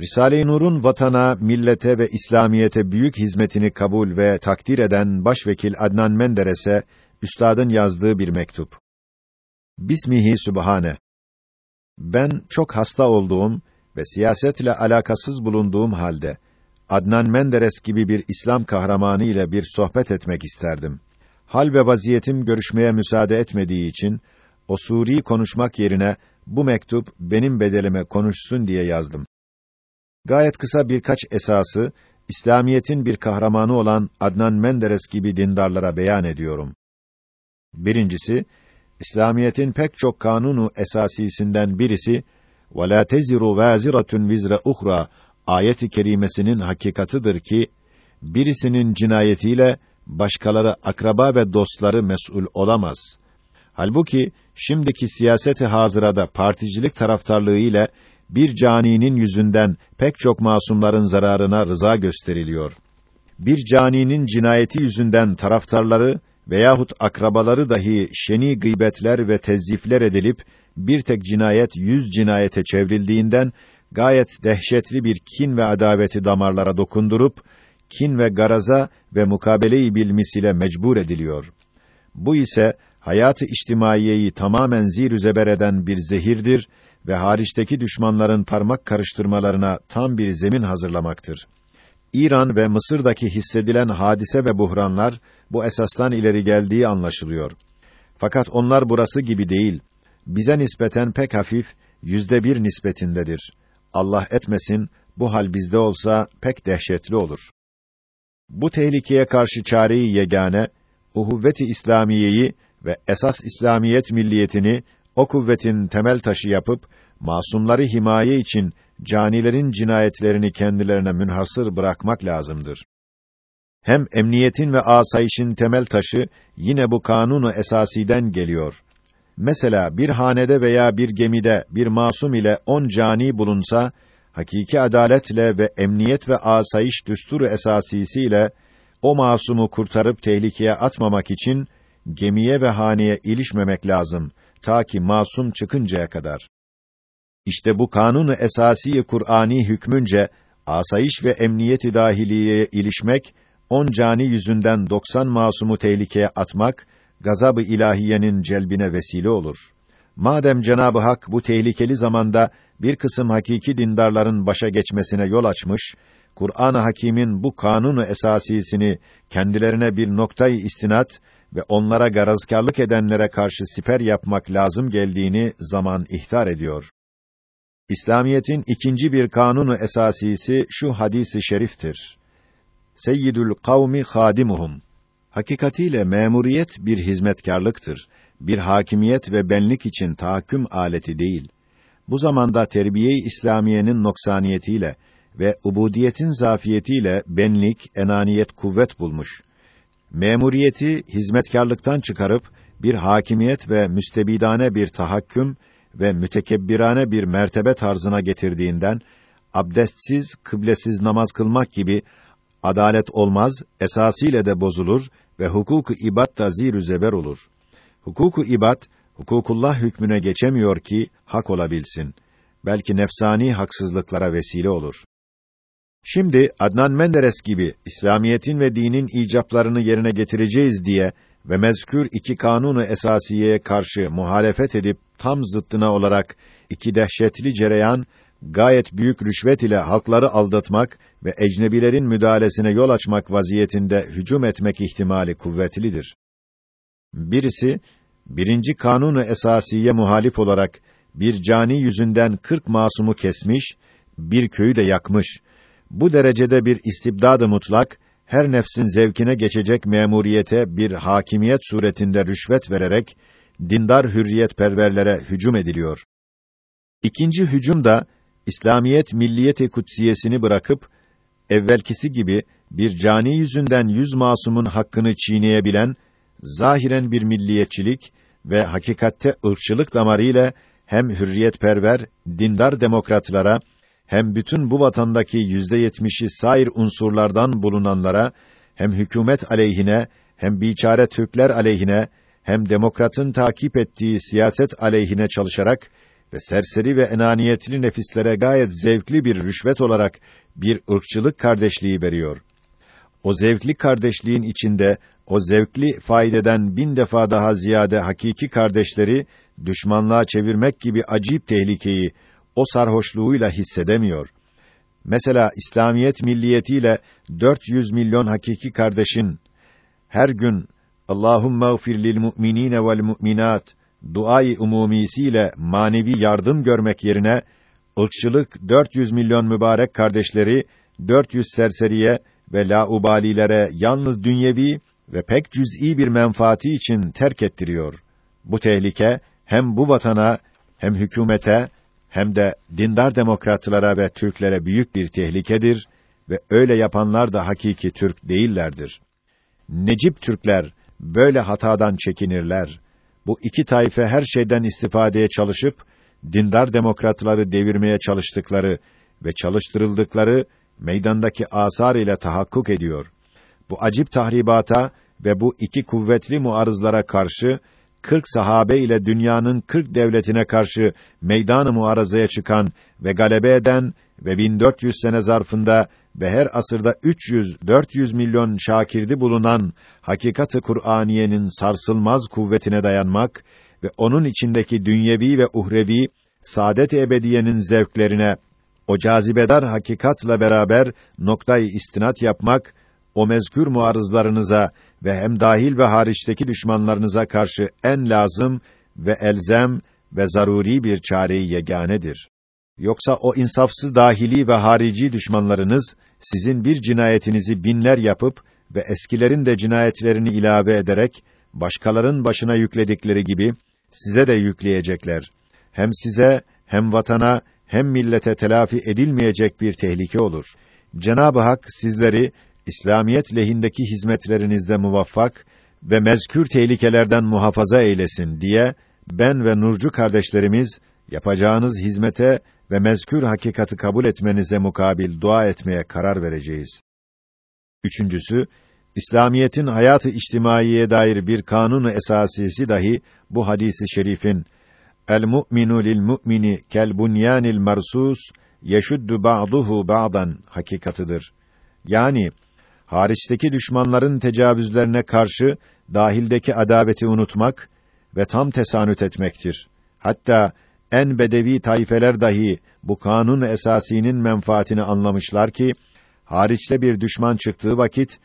Risale-i Nur'un vatana, millete ve İslamiyete büyük hizmetini kabul ve takdir eden Başvekil Adnan Menderes'e üstadın yazdığı bir mektup. Bismihi Sübhane. Ben çok hasta olduğum ve siyasetle alakasız bulunduğum halde Adnan Menderes gibi bir İslam kahramanı ile bir sohbet etmek isterdim. Hal ve vaziyetim görüşmeye müsaade etmediği için o Suri konuşmak yerine bu mektup benim bedelime konuşsun diye yazdım. Gayet kısa birkaç esası, İslamiyet'in bir kahramanı olan Adnan Menderes gibi dindarlara beyan ediyorum. Birincisi, İslamiyet'in pek çok kanunu esasisinden birisi وَلَا تَزِرُ وَازِرَةٌ vizre uhra ayet-i kerimesinin hakikatıdır ki birisinin cinayetiyle başkaları akraba ve dostları mesul olamaz. Halbuki şimdiki siyaseti hazırada particilik taraftarlığı ile bir caninin yüzünden pek çok masumların zararına rıza gösteriliyor. Bir caninin cinayeti yüzünden taraftarları veyahut akrabaları dahi şeni gıybetler ve tezyifler edilip bir tek cinayet yüz cinayete çevrildiğinden gayet dehşetli bir kin ve adaveti damarlara dokundurup kin ve garaza ve mukabele-i bilmis ile mecbur ediliyor. Bu ise hayatı içtimaiyeyi tamamen zir eden bir zehirdir ve hariçteki düşmanların parmak karıştırmalarına tam bir zemin hazırlamaktır. İran ve Mısır'daki hissedilen hadise ve buhranlar bu esastan ileri geldiği anlaşılıyor. Fakat onlar burası gibi değil. Bize nispeten pek hafif, yüzde bir nispetindedir. Allah etmesin, bu hal bizde olsa pek dehşetli olur. Bu tehlikeye karşı çareyi yegane, uhuvvet-i İslamiyeyi ve esas İslamiyet milliyetini o kuvvetin temel taşı yapıp masumları himaye için canilerin cinayetlerini kendilerine münhasır bırakmak lazımdır. Hem emniyetin ve asayişin temel taşı yine bu kanunu esasiden geliyor. Mesela bir hanede veya bir gemide bir masum ile on cani bulunsa, hakiki adaletle ve emniyet ve asayiş düsturu esasisiyle o masumu kurtarıp tehlikeye atmamak için gemiye ve haneye ilişmemek lazım ta ki masum çıkıncaya kadar. İşte bu kanunu esası Kur'ani hükmünce asayiş ve emniyeti dahiliyeye ilişmek, on cani yüzünden doksan masumu tehlikeye atmak, gazabı ilahiyenin celbine vesile olur. Madem Cenabı Hak bu tehlikeli zamanda bir kısım hakiki dindarların başa geçmesine yol açmış, Kur'an-ı Hakîm'in bu kanunu esasisini kendilerine bir noktayı istinat ve onlara garazkarlık edenlere karşı siper yapmak lazım geldiğini zaman ihtar ediyor. İslamiyetin ikinci bir kanunu esasisi şu hadisi şeriftir. Seyyidül kavmi hadimuhum. Hakikatiyle memuriyet bir hizmetkarlıktır. Bir hakimiyet ve benlik için tahakküm aleti değil. Bu zamanda terbiye-i İslamiyenin noksaniyetiyle ve ubudiyetin zafiyetiyle benlik, enaniyet kuvvet bulmuş. Memuriyeti hizmetkarlıktan çıkarıp bir hakimiyet ve müstebidane bir tahakküm ve mütekebbirane bir mertebe tarzına getirdiğinden abdestsiz, kıblesiz namaz kılmak gibi adalet olmaz, esasıyla de bozulur ve hukuku ibad da zir zeber olur. Hukuku ibad hukukullah hükmüne geçemiyor ki hak olabilsin. Belki nefsani haksızlıklara vesile olur. Şimdi Adnan Menderes gibi İslamiyetin ve dinin icaplarını yerine getireceğiz diye ve mezkür iki kanunu esasiyeye karşı muhalefet edip tam zıttına olarak iki dehşetli cereyan gayet büyük rüşvet ile halkları aldatmak ve ecnebilerin müdahalesine yol açmak vaziyetinde hücum etmek ihtimali kuvvetlidir. Birisi birinci kanunu esasiye muhalif olarak bir cani yüzünden kırk masumu kesmiş, bir köyü de yakmış. Bu derecede bir istibdadı mutlak her nefsin zevkine geçecek memuriyete bir hakimiyet suretinde rüşvet vererek dindar hürriyet perverlere hücum ediliyor. İkinci hücum da İslamiyet milliyeti kutsiyesini bırakıp evvelkisi gibi bir cani yüzünden yüz masumun hakkını çiğneyebilen zahiren bir milliyetçilik ve hakikatte ırkçılık damarıyla hem hürriyetperver dindar demokratlara hem bütün bu vatandaki yüzde yetmişi sair unsurlardan bulunanlara hem hükümet aleyhine hem biçare Türkler aleyhine hem demokratın takip ettiği siyaset aleyhine çalışarak ve serseri ve enaniyetli nefislere gayet zevkli bir rüşvet olarak bir ırkçılık kardeşliği veriyor. O zevkli kardeşliğin içinde o zevkli faydeden bin defa daha ziyade hakiki kardeşleri düşmanlığa çevirmek gibi acip tehlikeyi o sarhoşluğuyla hissedemiyor. Mesela İslamiyet milliyetiyle 400 milyon hakiki kardeşin her gün Allahumme gfir lil mu'minine vel mu'minat duayı umumisiyle manevi yardım görmek yerine ırkçılık 400 milyon mübarek kardeşleri 400 serseriye ve laubalilere yalnız dünyevi ve pek cüz'i bir menfaati için terk ettiriyor. Bu tehlike hem bu vatana hem hükümete hem de dindar demokratlara ve Türklere büyük bir tehlikedir ve öyle yapanlar da hakiki Türk değillerdir. Necip Türkler böyle hatadan çekinirler. Bu iki taife her şeyden istifadeye çalışıp dindar demokratları devirmeye çalıştıkları ve çalıştırıldıkları meydandaki asar ile tahakkuk ediyor. Bu acip tahribata ve bu iki kuvvetli muarızlara karşı 40 sahabe ile dünyanın 40 devletine karşı meydan-ı muarazaya çıkan ve galebe eden ve 1400 sene zarfında ve her asırda 300-400 milyon şakirdi bulunan hakikati Kur'aniyenin sarsılmaz kuvvetine dayanmak ve onun içindeki dünyevi ve uhrevi saadet ebediyenin zevklerine o cazibedar hakikatla beraber noktayı istinat yapmak o mezkür muarızlarınıza ve hem dahil ve hariçteki düşmanlarınıza karşı en lazım ve elzem ve zaruri bir çareyi yeganedir. Yoksa o insafsız dahili ve harici düşmanlarınız sizin bir cinayetinizi binler yapıp ve eskilerin de cinayetlerini ilave ederek başkaların başına yükledikleri gibi size de yükleyecekler. Hem size hem vatana hem millete telafi edilmeyecek bir tehlike olur. Cenab-ı Hak sizleri İslamiyet lehindeki hizmetlerinizde muvaffak ve mezkür tehlikelerden muhafaza eylesin diye ben ve Nurcu kardeşlerimiz yapacağınız hizmete ve mezkür hakikati kabul etmenize mukabil dua etmeye karar vereceğiz. Üçüncüsü, İslamiyetin hayatı içtimaiye dair bir kanunu esasisi dahi bu hadisi şerifin El mu'minu lil mu'mini kel bunyanil marsus yeşuddu ba'duhu ba'dan hakikatıdır. Yani hariçteki düşmanların tecavüzlerine karşı dahildeki adaveti unutmak ve tam tesanüt etmektir. Hatta en bedevi tayfeler dahi bu kanun esasinin menfaatini anlamışlar ki hariçte bir düşman çıktığı vakit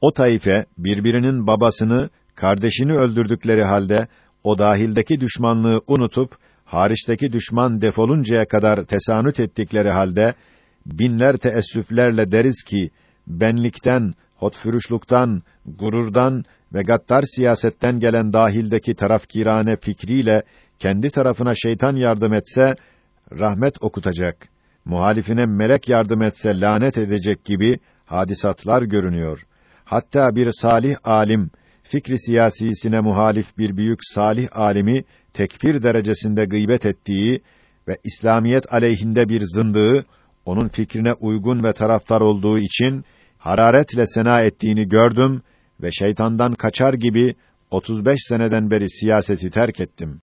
o taife birbirinin babasını, kardeşini öldürdükleri halde o dahildeki düşmanlığı unutup hariçteki düşman defoluncaya kadar tesanüt ettikleri halde binler teessüflerle deriz ki benlikten, hotfürüşlükten, gururdan ve gaddar siyasetten gelen dahildeki tarafkirane fikriyle kendi tarafına şeytan yardım etse rahmet okutacak, muhalifine melek yardım etse lanet edecek gibi hadisatlar görünüyor. Hatta bir salih alim fikri siyasisine muhalif bir büyük salih alimi tekfir derecesinde gıybet ettiği ve İslamiyet aleyhinde bir zındığı onun fikrine uygun ve taraftar olduğu için hararetle sena ettiğini gördüm ve şeytandan kaçar gibi 35 seneden beri siyaseti terk ettim.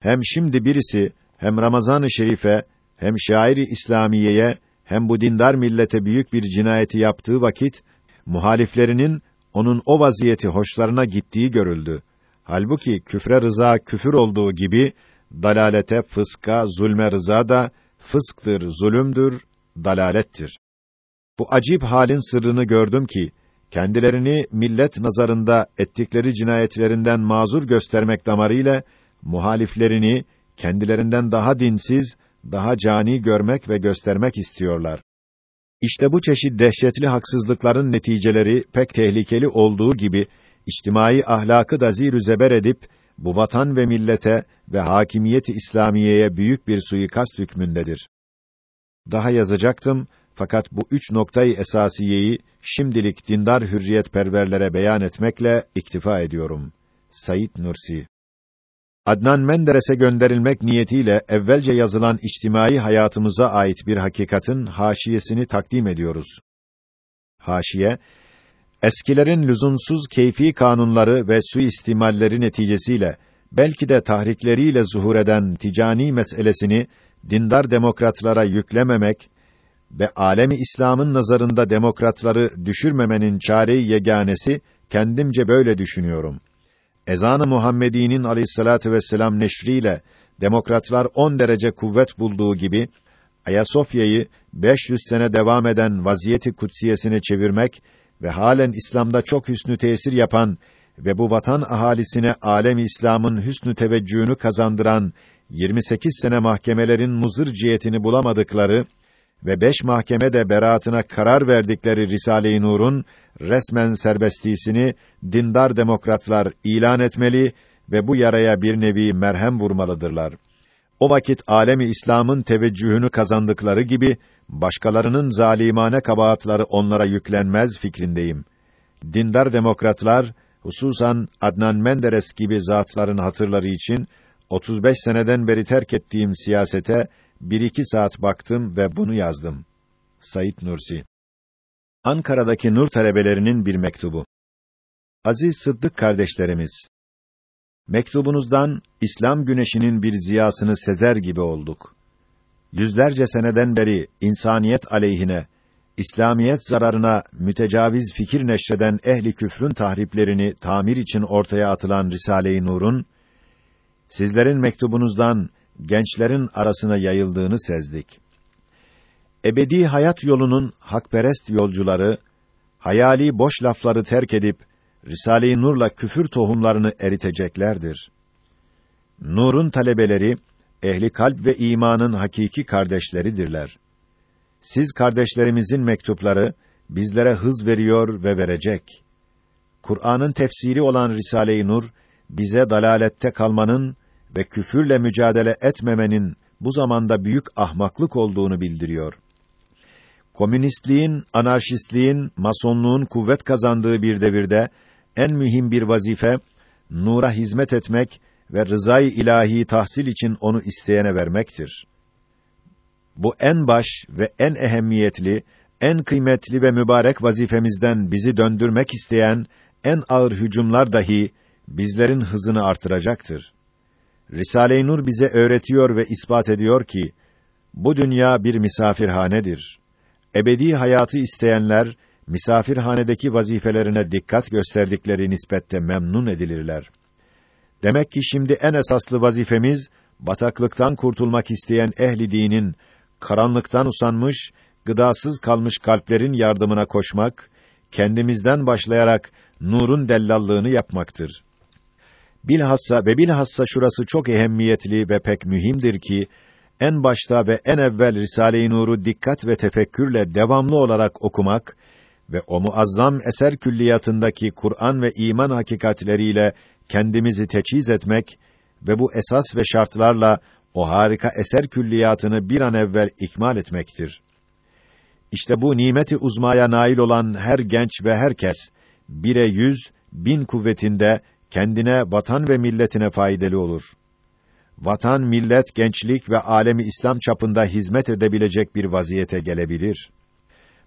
Hem şimdi birisi hem Ramazan-ı Şerife hem şairi İslamiye'ye hem bu dindar millete büyük bir cinayeti yaptığı vakit muhaliflerinin onun o vaziyeti hoşlarına gittiği görüldü. Halbuki küfre rıza küfür olduğu gibi dalalete, fıska, zulme rıza da fısktır, zulümdür, dalalettir. Bu acip halin sırrını gördüm ki kendilerini millet nazarında ettikleri cinayetlerinden mazur göstermek damarıyla muhaliflerini kendilerinden daha dinsiz, daha cani görmek ve göstermek istiyorlar. İşte bu çeşit dehşetli haksızlıkların neticeleri pek tehlikeli olduğu gibi içtimai ahlakı da zir zeber edip bu vatan ve millete ve hakimiyeti İslamiye'ye büyük bir suikast hükmündedir. Daha yazacaktım fakat bu üç noktayı esasiyeyi şimdilik dindar hürriyet perverlere beyan etmekle iktifa ediyorum. Said Nursi Adnan Menderes'e gönderilmek niyetiyle evvelce yazılan içtimai hayatımıza ait bir hakikatin haşiyesini takdim ediyoruz. Haşiye, eskilerin lüzumsuz keyfi kanunları ve suistimalleri neticesiyle belki de tahrikleriyle zuhur eden ticani meselesini dindar demokratlara yüklememek ve alemi İslam'ın nazarında demokratları düşürmemenin çare-i yeganesi kendimce böyle düşünüyorum. Ezan-ı Muhammedi'nin aleyhissalatu vesselam neşriyle demokratlar 10 derece kuvvet bulduğu gibi Ayasofya'yı 500 sene devam eden vaziyeti kutsiyesine çevirmek ve halen İslam'da çok hüsnü tesir yapan ve bu vatan ahalisine alem İslam'ın hüsnü teveccühünü kazandıran 28 sene mahkemelerin muzır cihetini bulamadıkları ve beş mahkeme de beraatına karar verdikleri Risale-i Nur'un resmen serbestliğini dindar demokratlar ilan etmeli ve bu yaraya bir nevi merhem vurmalıdırlar. O vakit alemi İslam'ın teveccühünü kazandıkları gibi başkalarının zalimane kabahatları onlara yüklenmez fikrindeyim. Dindar demokratlar hususan Adnan Menderes gibi zatların hatırları için 35 seneden beri terk ettiğim siyasete bir iki saat baktım ve bunu yazdım. Sayit Nursi Ankara'daki Nur talebelerinin bir mektubu. Aziz Sıddık kardeşlerimiz, mektubunuzdan İslam güneşinin bir ziyasını sezer gibi olduk. Yüzlerce seneden beri insaniyet aleyhine, İslamiyet zararına mütecaviz fikir neşreden ehli küfrün tahriplerini tamir için ortaya atılan Risale-i Nur'un sizlerin mektubunuzdan gençlerin arasına yayıldığını sezdik. Ebedi hayat yolunun hakperest yolcuları hayali boş lafları terk edip Risale-i Nur'la küfür tohumlarını eriteceklerdir. Nur'un talebeleri ehli kalp ve imanın hakiki kardeşleridirler. Siz kardeşlerimizin mektupları bizlere hız veriyor ve verecek. Kur'an'ın tefsiri olan Risale-i Nur bize dalalette kalmanın ve küfürle mücadele etmemenin bu zamanda büyük ahmaklık olduğunu bildiriyor. Komünistliğin, anarşistliğin, masonluğun kuvvet kazandığı bir devirde en mühim bir vazife nura hizmet etmek ve rızayı ilahi tahsil için onu isteyene vermektir. Bu en baş ve en ehemmiyetli, en kıymetli ve mübarek vazifemizden bizi döndürmek isteyen en ağır hücumlar dahi bizlerin hızını artıracaktır. Risale-i Nur bize öğretiyor ve ispat ediyor ki bu dünya bir misafirhanedir. Ebedi hayatı isteyenler misafirhanedeki vazifelerine dikkat gösterdikleri nispette memnun edilirler. Demek ki şimdi en esaslı vazifemiz bataklıktan kurtulmak isteyen ehli dinin karanlıktan usanmış, gıdasız kalmış kalplerin yardımına koşmak, kendimizden başlayarak nurun dellallığını yapmaktır. Bilhassa ve bilhassa şurası çok ehemmiyetli ve pek mühimdir ki en başta ve en evvel Risale-i Nur'u dikkat ve tefekkürle devamlı olarak okumak ve o muazzam eser külliyatındaki Kur'an ve iman hakikatleriyle kendimizi teçhiz etmek ve bu esas ve şartlarla o harika eser külliyatını bir an evvel ikmal etmektir. İşte bu nimeti uzmaya nail olan her genç ve herkes bire yüz, bin kuvvetinde kendine, vatan ve milletine faydalı olur. Vatan, millet, gençlik ve alemi İslam çapında hizmet edebilecek bir vaziyete gelebilir.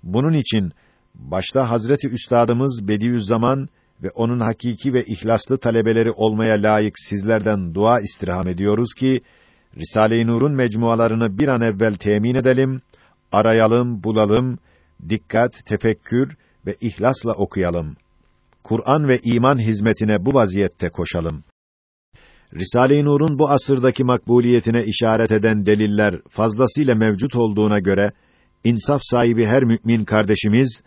Bunun için başta Hazreti Üstadımız Bediüzzaman ve onun hakiki ve ihlaslı talebeleri olmaya layık sizlerden dua istirham ediyoruz ki Risale-i Nur'un mecmualarını bir an evvel temin edelim, arayalım, bulalım, dikkat, tefekkür ve ihlasla okuyalım. Kur'an ve iman hizmetine bu vaziyette koşalım. Risale-i Nur'un bu asırdaki makbuliyetine işaret eden deliller fazlasıyla mevcut olduğuna göre insaf sahibi her mümin kardeşimiz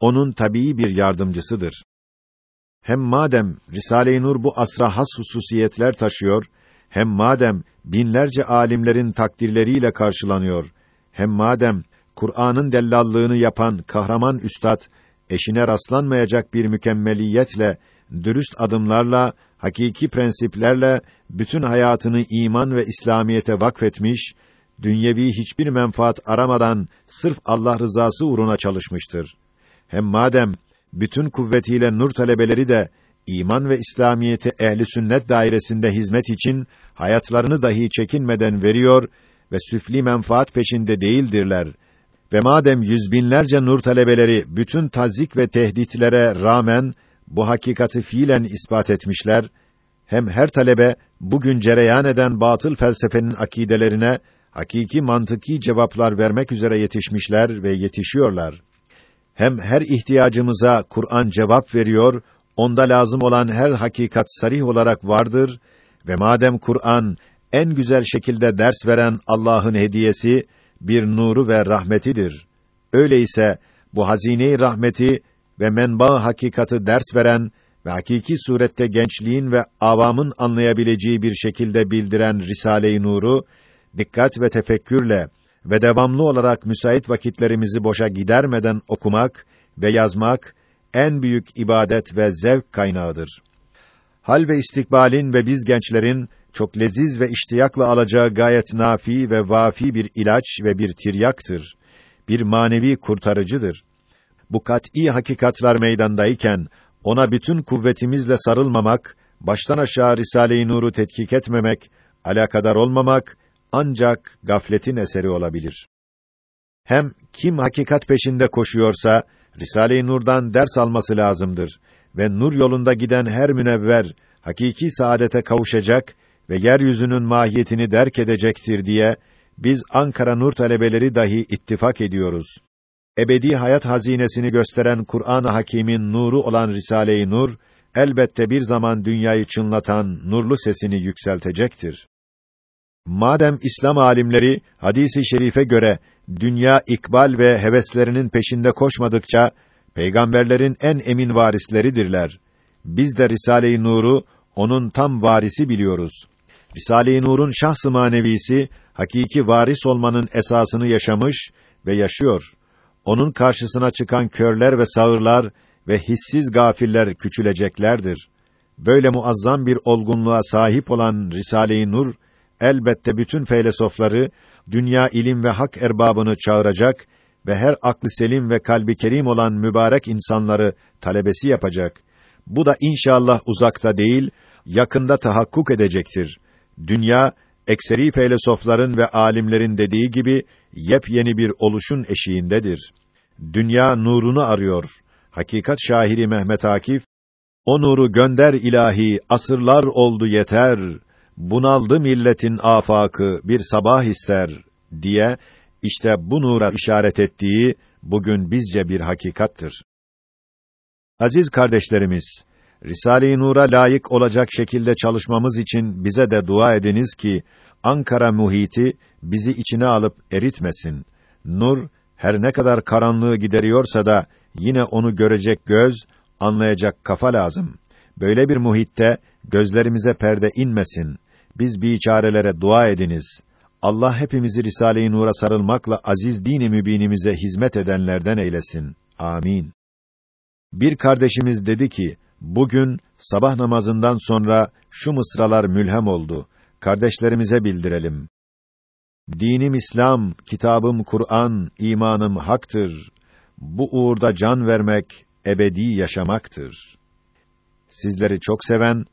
onun tabii bir yardımcısıdır. Hem madem Risale-i Nur bu asra has hususiyetler taşıyor, hem madem binlerce alimlerin takdirleriyle karşılanıyor, hem madem Kur'an'ın dellallığını yapan kahraman üstad eşine rastlanmayacak bir mükemmeliyetle, dürüst adımlarla, hakiki prensiplerle bütün hayatını iman ve İslamiyete vakfetmiş, dünyevi hiçbir menfaat aramadan sırf Allah rızası uğruna çalışmıştır. Hem madem bütün kuvvetiyle nur talebeleri de iman ve İslamiyete ehli sünnet dairesinde hizmet için hayatlarını dahi çekinmeden veriyor ve süfli menfaat peşinde değildirler. Ve madem yüz binlerce nur talebeleri bütün tazik ve tehditlere rağmen bu hakikati fiilen ispat etmişler, Hem her talebe bugün cereyan eden batıl felsefenin akidelerine hakiki mantıki cevaplar vermek üzere yetişmişler ve yetişiyorlar. Hem her ihtiyacımıza Kur'an cevap veriyor, onda lazım olan her hakikat sarih olarak vardır ve madem Kur'an en güzel şekilde ders veren Allah'ın hediyesi bir nuru ve rahmetidir. Öyleyse bu hazine-i rahmeti ve menba hakikati ders veren ve hakiki surette gençliğin ve avamın anlayabileceği bir şekilde bildiren Risale-i Nur'u dikkat ve tefekkürle ve devamlı olarak müsait vakitlerimizi boşa gidermeden okumak ve yazmak en büyük ibadet ve zevk kaynağıdır. Hal ve istikbalin ve biz gençlerin çok leziz ve iştiyakla alacağı gayet nafi ve vafi bir ilaç ve bir tiryaktır. Bir manevi kurtarıcıdır. Bu kat'î hakikatlar meydandayken ona bütün kuvvetimizle sarılmamak, baştan aşağı Risale-i Nur'u tetkik etmemek, alakadar olmamak ancak gafletin eseri olabilir. Hem kim hakikat peşinde koşuyorsa Risale-i Nur'dan ders alması lazımdır ve nur yolunda giden her münevver hakiki saadete kavuşacak ve yeryüzünün mahiyetini derk edecektir diye biz Ankara Nur talebeleri dahi ittifak ediyoruz. Ebedi hayat hazinesini gösteren Kur'an-ı Hakîm'in nuru olan Risale-i Nur elbette bir zaman dünyayı çınlatan nurlu sesini yükseltecektir. Madem İslam alimleri hadisi şerife göre dünya ikbal ve heveslerinin peşinde koşmadıkça peygamberlerin en emin varisleridirler. Biz de Risale-i Nur'u onun tam varisi biliyoruz. Risale-i Nur'un şahs-ı manevisi hakiki varis olmanın esasını yaşamış ve yaşıyor. Onun karşısına çıkan körler ve sağırlar ve hissiz gafiller küçüleceklerdir. Böyle muazzam bir olgunluğa sahip olan Risale-i Nur elbette bütün felsefeleri, dünya ilim ve hak erbabını çağıracak ve her aklı selim ve kalbi kerim olan mübarek insanları talebesi yapacak. Bu da inşallah uzakta değil, yakında tahakkuk edecektir. Dünya ekseri felsefeler'in ve alimlerin dediği gibi yepyeni bir oluşun eşiğindedir. Dünya nurunu arıyor. Hakikat şahiri Mehmet Akif o nuru gönder ilahi asırlar oldu yeter. Bunaldı milletin afakı bir sabah ister diye işte bu nura işaret ettiği bugün bizce bir hakikattır. Aziz kardeşlerimiz, Risale-i Nur'a layık olacak şekilde çalışmamız için bize de dua ediniz ki Ankara muhiti bizi içine alıp eritmesin. Nur her ne kadar karanlığı gideriyorsa da yine onu görecek göz, anlayacak kafa lazım. Böyle bir muhitte gözlerimize perde inmesin. Biz biçarelere dua ediniz. Allah hepimizi Risale-i Nur'a sarılmakla aziz dini mübinimize hizmet edenlerden eylesin. Amin. Bir kardeşimiz dedi ki, bugün sabah namazından sonra şu mısralar mülhem oldu. Kardeşlerimize bildirelim. Dinim İslam, kitabım Kur'an, imanım haktır. Bu uğurda can vermek ebedi yaşamaktır. Sizleri çok seven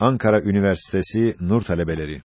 Ankara Üniversitesi Nur talebeleri